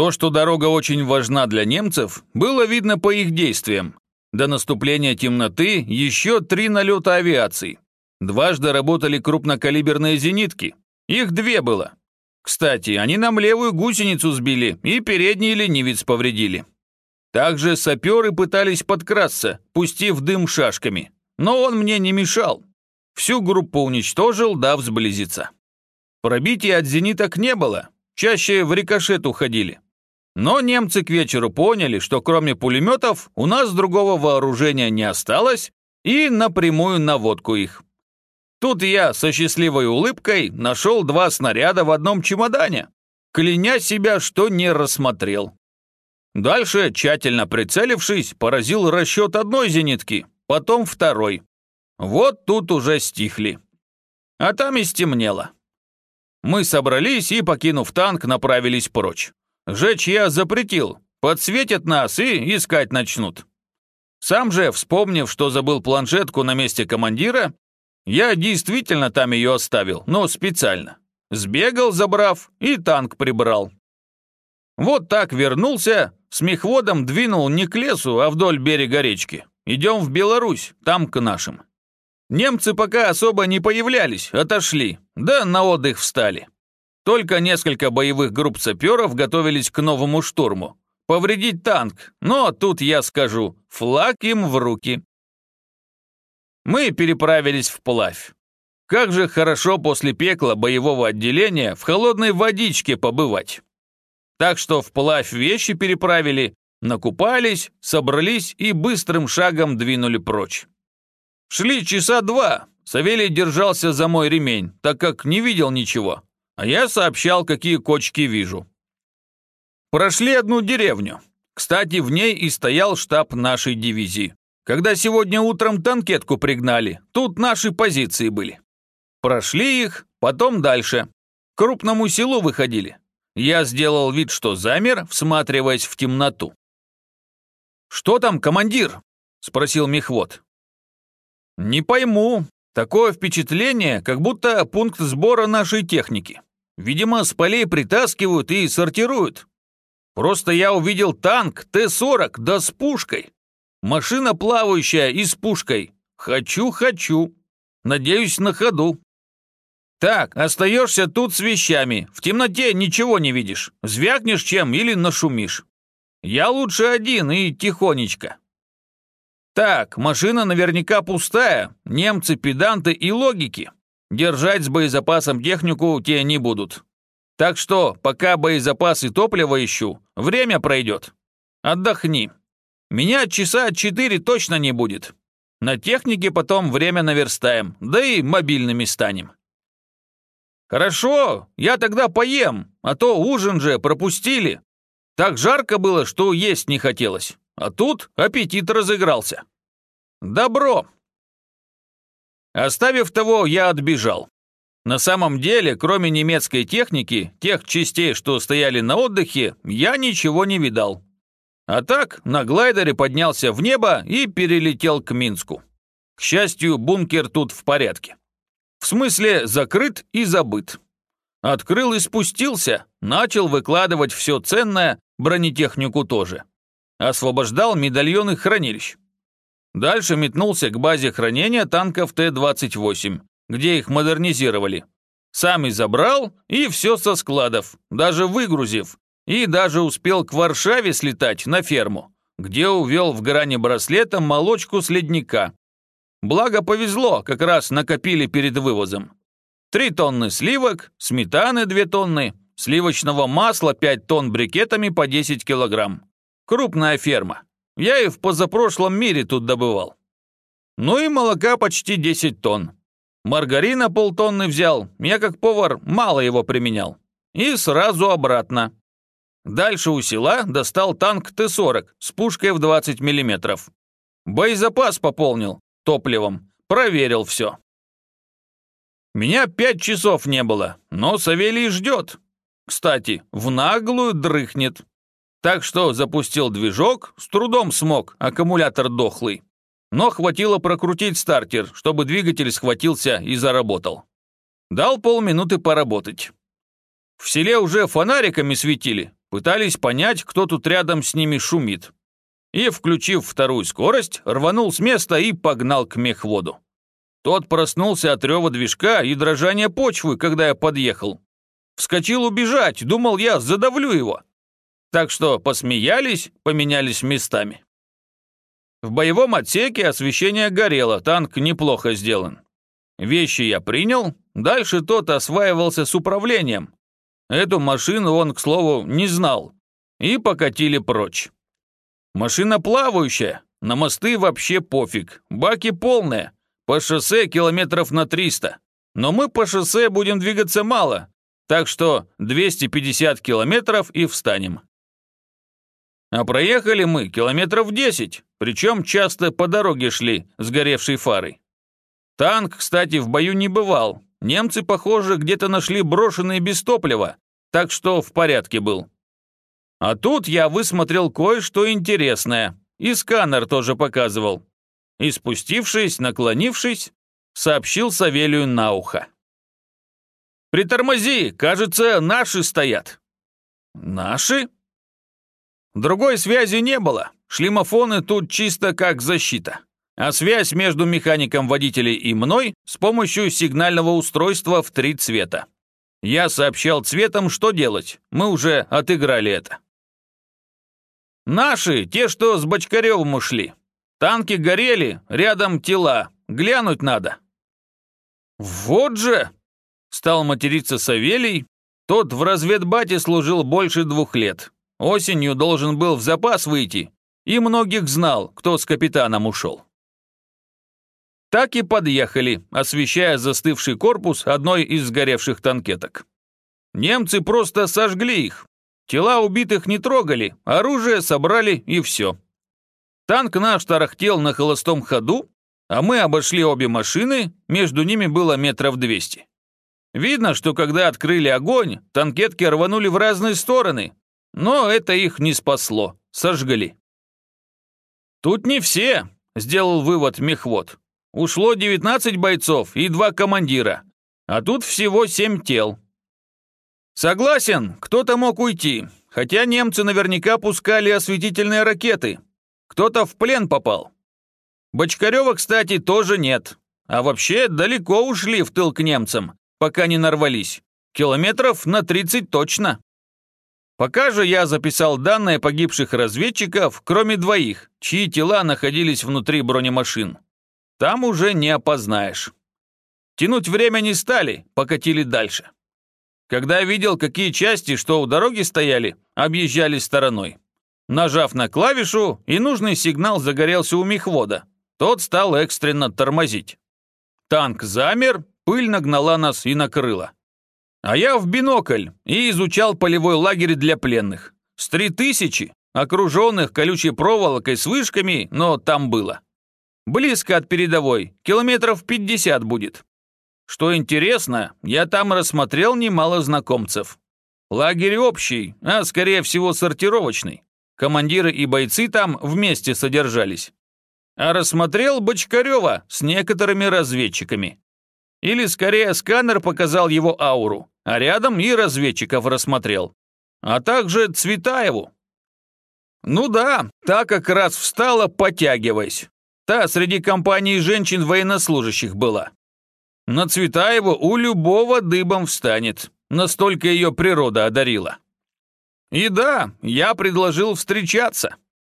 То, что дорога очень важна для немцев, было видно по их действиям. До наступления темноты еще три налета авиации. Дважды работали крупнокалиберные зенитки. Их две было. Кстати, они нам левую гусеницу сбили и передний ленивец повредили. Также саперы пытались подкрасться, пустив дым шашками. Но он мне не мешал. Всю группу уничтожил, дав сблизиться. Пробития от зениток не было, чаще в рикошет уходили. Но немцы к вечеру поняли, что кроме пулеметов у нас другого вооружения не осталось, и напрямую наводку их. Тут я со счастливой улыбкой нашел два снаряда в одном чемодане, кляня себя, что не рассмотрел. Дальше, тщательно прицелившись, поразил расчет одной зенитки, потом второй. Вот тут уже стихли. А там и стемнело. Мы собрались и, покинув танк, направились прочь. Жечь я запретил, подсветят нас и искать начнут. Сам же, вспомнив, что забыл планшетку на месте командира, я действительно там ее оставил, но специально. Сбегал, забрав, и танк прибрал. Вот так вернулся, с мехводом двинул не к лесу, а вдоль берега речки. Идем в Беларусь, там к нашим. Немцы пока особо не появлялись, отошли, да на отдых встали. Только несколько боевых групп саперов готовились к новому штурму. Повредить танк, но тут я скажу, флаг им в руки. Мы переправились в вплавь. Как же хорошо после пекла боевого отделения в холодной водичке побывать. Так что вплавь вещи переправили, накупались, собрались и быстрым шагом двинули прочь. Шли часа два. Савелий держался за мой ремень, так как не видел ничего, а я сообщал, какие кочки вижу. Прошли одну деревню. Кстати, в ней и стоял штаб нашей дивизии. Когда сегодня утром танкетку пригнали, тут наши позиции были. Прошли их, потом дальше. К крупному селу выходили. Я сделал вид, что замер, всматриваясь в темноту. «Что там, командир?» – спросил мехвод. «Не пойму. Такое впечатление, как будто пункт сбора нашей техники. Видимо, с полей притаскивают и сортируют. Просто я увидел танк Т-40, да с пушкой. Машина плавающая и с пушкой. Хочу, хочу. Надеюсь, на ходу. Так, остаешься тут с вещами. В темноте ничего не видишь. Звякнешь чем или нашумишь. Я лучше один и тихонечко. Так, машина наверняка пустая. Немцы, педанты и логики. Держать с боезапасом технику те не будут. Так что, пока боезапас и топливо ищу, время пройдет. Отдохни. Меня часа четыре точно не будет. На технике потом время наверстаем, да и мобильными станем. Хорошо, я тогда поем, а то ужин же пропустили. Так жарко было, что есть не хотелось. А тут аппетит разыгрался. Добро. Оставив того, я отбежал. На самом деле, кроме немецкой техники, тех частей, что стояли на отдыхе, я ничего не видал. А так, на глайдере поднялся в небо и перелетел к Минску. К счастью, бункер тут в порядке. В смысле, закрыт и забыт. Открыл и спустился, начал выкладывать все ценное, бронетехнику тоже. Освобождал медальоны хранилищ. Дальше метнулся к базе хранения танков Т-28, где их модернизировали. Сам и забрал, и все со складов, даже выгрузив, и даже успел к Варшаве слетать на ферму, где увел в грани браслета молочку с ледника. Благо повезло, как раз накопили перед вывозом. Три тонны сливок, сметаны две тонны, сливочного масла пять тонн брикетами по 10 килограмм. Крупная ферма. Я и в позапрошлом мире тут добывал. Ну и молока почти 10 тонн. Маргарина полтонны взял, я как повар мало его применял. И сразу обратно. Дальше у села достал танк Т-40 с пушкой в 20 мм. Боезапас пополнил топливом, проверил все. Меня пять часов не было, но Савелий ждет. Кстати, в наглую дрыхнет. Так что запустил движок, с трудом смог, аккумулятор дохлый. Но хватило прокрутить стартер, чтобы двигатель схватился и заработал. Дал полминуты поработать. В селе уже фонариками светили, Пытались понять, кто тут рядом с ними шумит. И, включив вторую скорость, рванул с места и погнал к мехводу. Тот проснулся от рева движка и дрожания почвы, когда я подъехал. Вскочил убежать, думал я, задавлю его. Так что посмеялись, поменялись местами. В боевом отсеке освещение горело, танк неплохо сделан. Вещи я принял, дальше тот осваивался с управлением. Эту машину он, к слову, не знал. И покатили прочь. Машина плавающая, на мосты вообще пофиг, баки полные, по шоссе километров на 300. Но мы по шоссе будем двигаться мало, так что 250 километров и встанем. А проехали мы километров 10, причем часто по дороге шли, сгоревшей фарой. Танк, кстати, в бою не бывал. Немцы, похоже, где-то нашли брошенные без топлива, так что в порядке был. А тут я высмотрел кое-что интересное, и сканер тоже показывал. И спустившись, наклонившись, сообщил Савелию на ухо. «Притормози, кажется, наши стоят». «Наши?» Другой связи не было. Шлемофоны тут чисто как защита. А связь между механиком водителей и мной с помощью сигнального устройства в три цвета. Я сообщал цветом, что делать. Мы уже отыграли это. Наши, те, что с Бочкаревым ушли. Танки горели, рядом тела. Глянуть надо. Вот же! Стал материться Савелий. Тот в разведбате служил больше двух лет. Осенью должен был в запас выйти, и многих знал, кто с капитаном ушел. Так и подъехали, освещая застывший корпус одной из сгоревших танкеток. Немцы просто сожгли их. Тела убитых не трогали, оружие собрали и все. Танк наш тарахтел на холостом ходу, а мы обошли обе машины, между ними было метров двести. Видно, что когда открыли огонь, танкетки рванули в разные стороны, но это их не спасло, сожгли. «Тут не все», — сделал вывод мехвод. «Ушло 19 бойцов и два командира, а тут всего семь тел». «Согласен, кто-то мог уйти, хотя немцы наверняка пускали осветительные ракеты. Кто-то в плен попал. Бочкарева, кстати, тоже нет. А вообще далеко ушли в тыл к немцам, пока не нарвались. Километров на 30 точно». Пока же я записал данные погибших разведчиков, кроме двоих, чьи тела находились внутри бронемашин. Там уже не опознаешь. Тянуть время не стали, покатили дальше. Когда я видел, какие части, что у дороги стояли, объезжали стороной. Нажав на клавишу, и нужный сигнал загорелся у мехвода. Тот стал экстренно тормозить. Танк замер, пыль нагнала нас и накрыла. А я в бинокль и изучал полевой лагерь для пленных. С три тысячи, окруженных колючей проволокой с вышками, но там было. Близко от передовой, километров 50 будет. Что интересно, я там рассмотрел немало знакомцев. Лагерь общий, а скорее всего сортировочный. Командиры и бойцы там вместе содержались. А рассмотрел Бочкарева с некоторыми разведчиками. Или скорее сканер показал его ауру, а рядом и разведчиков рассмотрел. А также Цветаеву. Ну да, та как раз встала, потягиваясь. Та среди компании женщин военнослужащих была. На Цветаеву у любого дыбом встанет. Настолько ее природа одарила. И да, я предложил встречаться.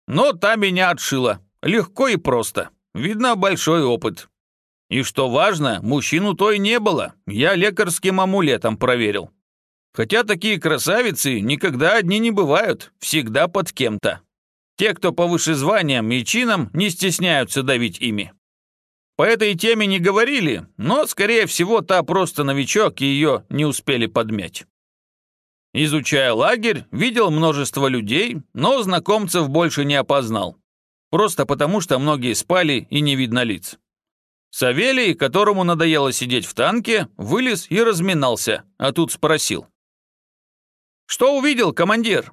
Но та меня отшила. Легко и просто. Видно, большой опыт. И что важно, мужчину той не было, я лекарским амулетом проверил. Хотя такие красавицы никогда одни не бывают, всегда под кем-то. Те, кто повыше званиям и чинам, не стесняются давить ими. По этой теме не говорили, но, скорее всего, та просто новичок, и ее не успели подмять. Изучая лагерь, видел множество людей, но знакомцев больше не опознал. Просто потому, что многие спали и не видно лиц. Савелий, которому надоело сидеть в танке, вылез и разминался, а тут спросил. «Что увидел, командир?»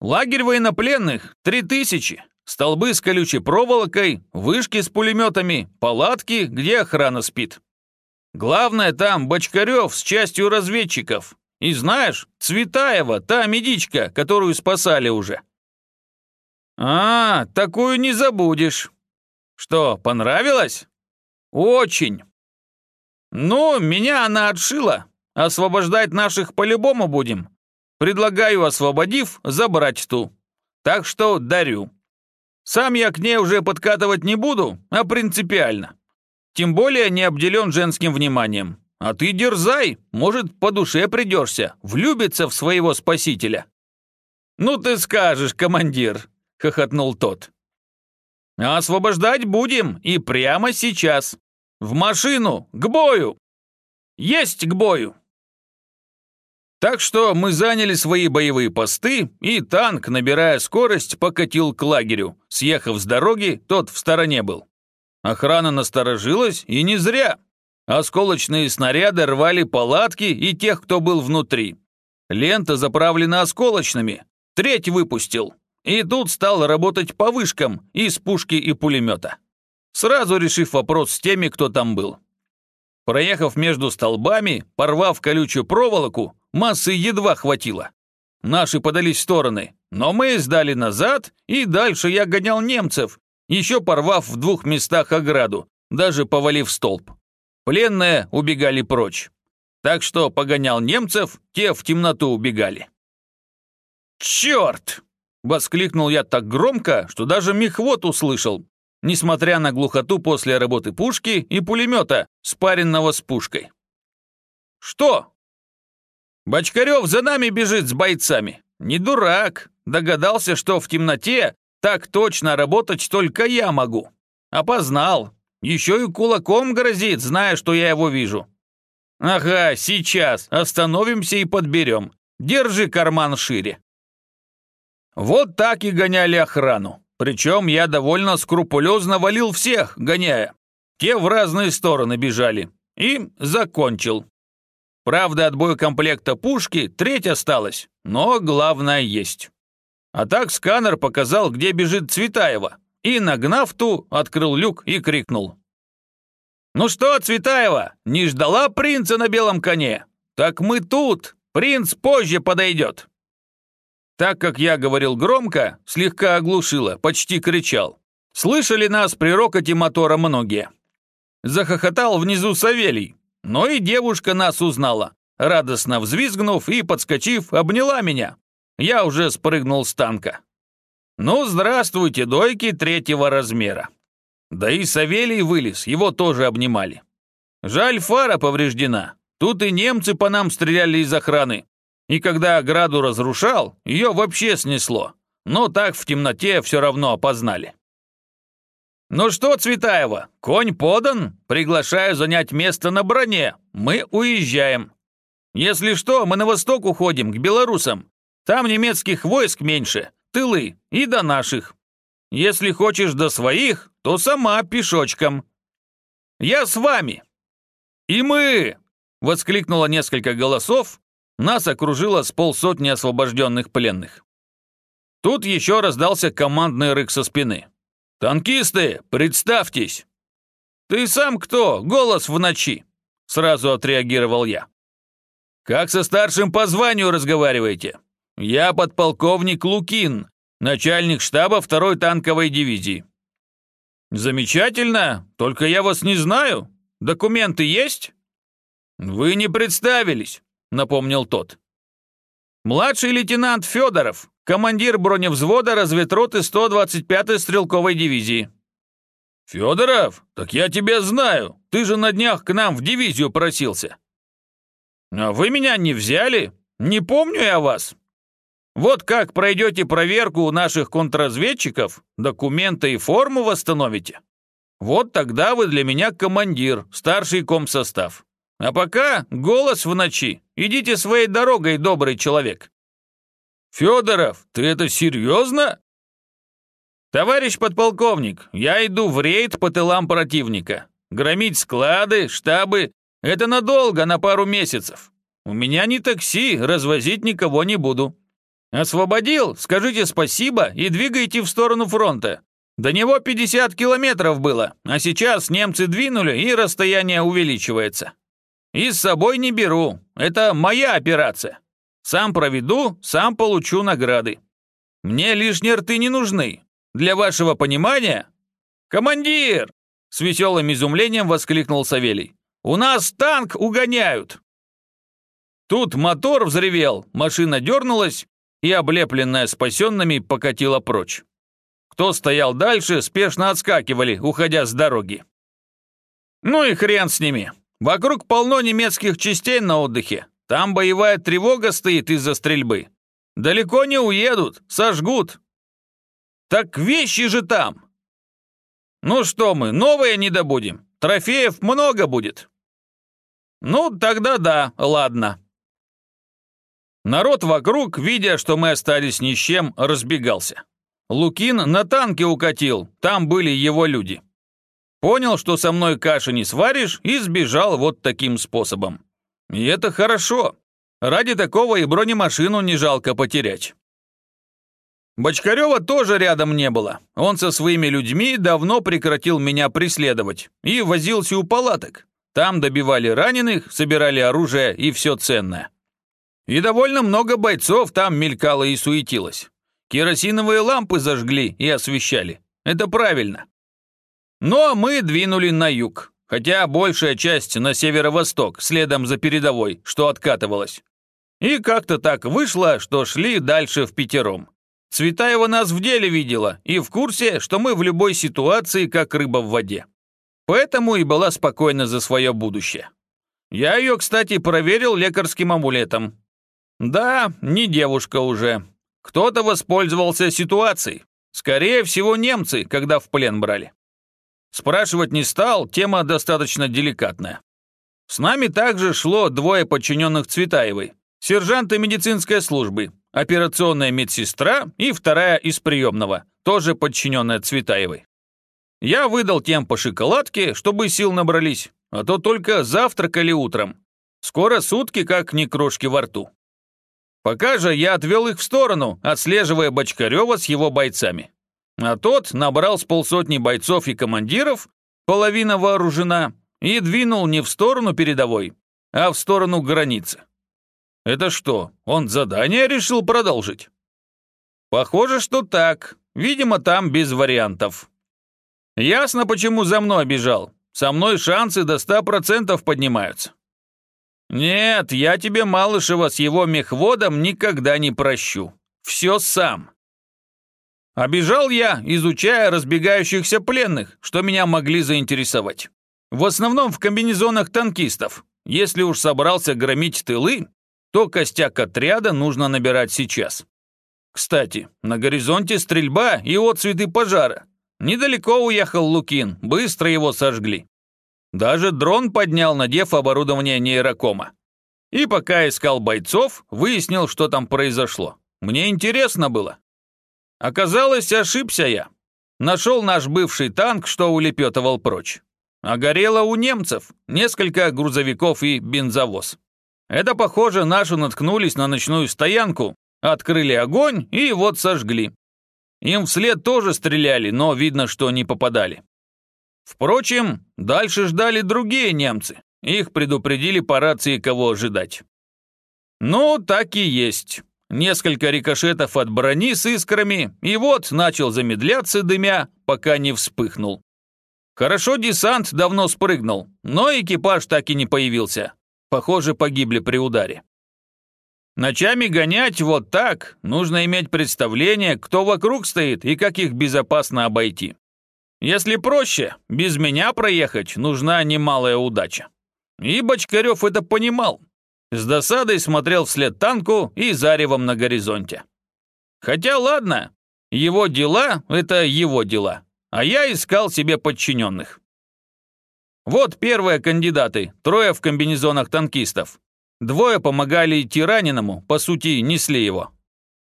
«Лагерь военнопленных, три тысячи, столбы с колючей проволокой, вышки с пулеметами, палатки, где охрана спит. Главное там Бочкарев с частью разведчиков, И знаешь, Цветаева, та медичка, которую спасали уже. А, такую не забудешь. Что, понравилось? Очень. Ну, меня она отшила. Освобождать наших по-любому будем. Предлагаю, освободив, забрать ту. Так что дарю. Сам я к ней уже подкатывать не буду, а принципиально. Тем более не обделен женским вниманием. А ты дерзай, может, по душе придешься, влюбиться в своего спасителя. Ну ты скажешь, командир, хохотнул тот. Освобождать будем и прямо сейчас. В машину, к бою! Есть к бою! Так что мы заняли свои боевые посты, и танк, набирая скорость, покатил к лагерю. Съехав с дороги, тот в стороне был. Охрана насторожилась, и не зря. Осколочные снаряды рвали палатки и тех, кто был внутри. Лента заправлена осколочными. Треть выпустил. И тут стал работать по вышкам из пушки и пулемета. Сразу решив вопрос с теми, кто там был. Проехав между столбами, порвав колючую проволоку, массы едва хватило. Наши подались в стороны, но мы сдали назад, и дальше я гонял немцев, еще порвав в двух местах ограду, даже повалив столб. Пленные убегали прочь. Так что погонял немцев, те в темноту убегали. «Черт!» — воскликнул я так громко, что даже мехвод услышал, несмотря на глухоту после работы пушки и пулемета, спаренного с пушкой. «Что?» «Бочкарев за нами бежит с бойцами. Не дурак. Догадался, что в темноте так точно работать только я могу. Опознал. Еще и кулаком грозит, зная, что я его вижу. Ага, сейчас. Остановимся и подберем. Держи карман шире. Вот так и гоняли охрану. Причем я довольно скрупулезно валил всех, гоняя. Те в разные стороны бежали. И закончил. Правда, от боекомплекта пушки треть осталась, но главное есть. А так сканер показал, где бежит Цветаева, и, нагнав ту, открыл люк и крикнул. «Ну что, Цветаева, не ждала принца на белом коне? Так мы тут, принц позже подойдет». Так как я говорил громко, слегка оглушило, почти кричал. Слышали нас при рокоте мотора многие. Захохотал внизу Савелий, но и девушка нас узнала, радостно взвизгнув и, подскочив, обняла меня. Я уже спрыгнул с танка. Ну, здравствуйте, дойки третьего размера. Да и Савелий вылез, его тоже обнимали. Жаль, фара повреждена. Тут и немцы по нам стреляли из охраны. И когда ограду разрушал, ее вообще снесло. Но так в темноте все равно опознали. «Ну что, Цветаева, конь подан? Приглашаю занять место на броне. Мы уезжаем. Если что, мы на восток уходим, к белорусам. Там немецких войск меньше, тылы и до наших. Если хочешь до своих, то сама пешочком. Я с вами. И мы!» Воскликнуло несколько голосов. Нас окружило с полсотни освобожденных пленных. Тут еще раздался командный рык со спины. «Танкисты, представьтесь!» «Ты сам кто? Голос в ночи!» Сразу отреагировал я. «Как со старшим по званию разговариваете?» «Я подполковник Лукин, начальник штаба второй танковой дивизии». «Замечательно, только я вас не знаю. Документы есть?» «Вы не представились», — напомнил тот. «Младший лейтенант Федоров, командир броневзвода разведроты 125-й стрелковой дивизии». «Федоров? Так я тебя знаю. Ты же на днях к нам в дивизию просился». «А вы меня не взяли? Не помню я вас». Вот как пройдете проверку у наших контрразведчиков, документы и форму восстановите. Вот тогда вы для меня командир, старший комсостав. А пока голос в ночи. Идите своей дорогой, добрый человек. Федоров, ты это серьезно? Товарищ подполковник, я иду в рейд по тылам противника. Громить склады, штабы – это надолго, на пару месяцев. У меня не такси, развозить никого не буду. «Освободил? Скажите спасибо и двигайте в сторону фронта. До него 50 километров было, а сейчас немцы двинули и расстояние увеличивается. И с собой не беру. Это моя операция. Сам проведу, сам получу награды. Мне лишние рты не нужны. Для вашего понимания... Командир! С веселым изумлением воскликнул Савелий. У нас танк угоняют. Тут мотор взревел, машина дернулась и, облепленная спасенными, покатила прочь. Кто стоял дальше, спешно отскакивали, уходя с дороги. Ну и хрен с ними. Вокруг полно немецких частей на отдыхе. Там боевая тревога стоит из-за стрельбы. Далеко не уедут, сожгут. Так вещи же там. Ну что мы, новые не добудем. Трофеев много будет. Ну, тогда да, ладно. Народ вокруг, видя, что мы остались ни с чем, разбегался. Лукин на танке укатил, там были его люди. Понял, что со мной каши не сваришь, и сбежал вот таким способом. И это хорошо. Ради такого и бронемашину не жалко потерять. Бочкарева тоже рядом не было. Он со своими людьми давно прекратил меня преследовать и возился у палаток. Там добивали раненых, собирали оружие и все ценное. И довольно много бойцов там мелькало и суетилось. Керосиновые лампы зажгли и освещали. Это правильно. Но мы двинули на юг, хотя большая часть на северо-восток, следом за передовой, что откатывалась. И как-то так вышло, что шли дальше в пятером. Цветаева нас в деле видела и в курсе, что мы в любой ситуации как рыба в воде. Поэтому и была спокойна за свое будущее. Я ее, кстати, проверил лекарским амулетом. Да, не девушка уже, кто-то воспользовался ситуацией. Скорее всего, немцы, когда в плен брали. Спрашивать не стал, тема достаточно деликатная. С нами также шло двое подчиненных Цветаевой, сержанты медицинской службы, операционная медсестра и вторая из приемного, тоже подчиненная Цветаевой. Я выдал тем по шоколадке, чтобы сил набрались, а то только завтракали утром. Скоро сутки как ни крошки во рту. Пока же я отвел их в сторону, отслеживая Бочкарева с его бойцами. А тот набрал с полсотни бойцов и командиров, половина вооружена, и двинул не в сторону передовой, а в сторону границы. Это что, он задание решил продолжить? Похоже, что так. Видимо, там без вариантов. Ясно, почему за мной бежал. Со мной шансы до ста процентов поднимаются. «Нет, я тебе, Малышева, с его мехводом никогда не прощу. Все сам». Обежал я, изучая разбегающихся пленных, что меня могли заинтересовать. В основном в комбинезонах танкистов. Если уж собрался громить тылы, то костяк отряда нужно набирать сейчас. Кстати, на горизонте стрельба и отцветы пожара. Недалеко уехал Лукин, быстро его сожгли. Даже дрон поднял, надев оборудование нейрокома. И пока искал бойцов, выяснил, что там произошло. Мне интересно было. Оказалось, ошибся я. Нашел наш бывший танк, что улепетывал прочь. А горело у немцев несколько грузовиков и бензовоз. Это, похоже, наши наткнулись на ночную стоянку, открыли огонь и вот сожгли. Им вслед тоже стреляли, но видно, что не попадали. Впрочем, дальше ждали другие немцы. Их предупредили по рации, кого ожидать. Ну, так и есть. Несколько рикошетов от брони с искрами, и вот начал замедляться дымя, пока не вспыхнул. Хорошо десант давно спрыгнул, но экипаж так и не появился. Похоже, погибли при ударе. Ночами гонять вот так, нужно иметь представление, кто вокруг стоит и как их безопасно обойти. Если проще, без меня проехать нужна немалая удача. И Бочкарев это понимал. С досадой смотрел вслед танку и заревом на горизонте. Хотя ладно, его дела — это его дела, а я искал себе подчиненных. Вот первые кандидаты, трое в комбинезонах танкистов. Двое помогали идти раненому, по сути, несли его.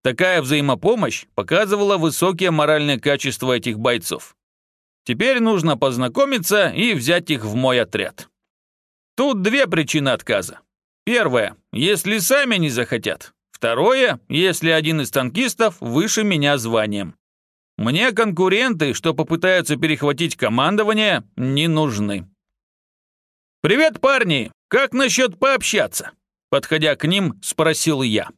Такая взаимопомощь показывала высокие моральные качества этих бойцов. Теперь нужно познакомиться и взять их в мой отряд. Тут две причины отказа. Первое, если сами не захотят. Второе, если один из танкистов выше меня званием. Мне конкуренты, что попытаются перехватить командование, не нужны. «Привет, парни! Как насчет пообщаться?» Подходя к ним, спросил я.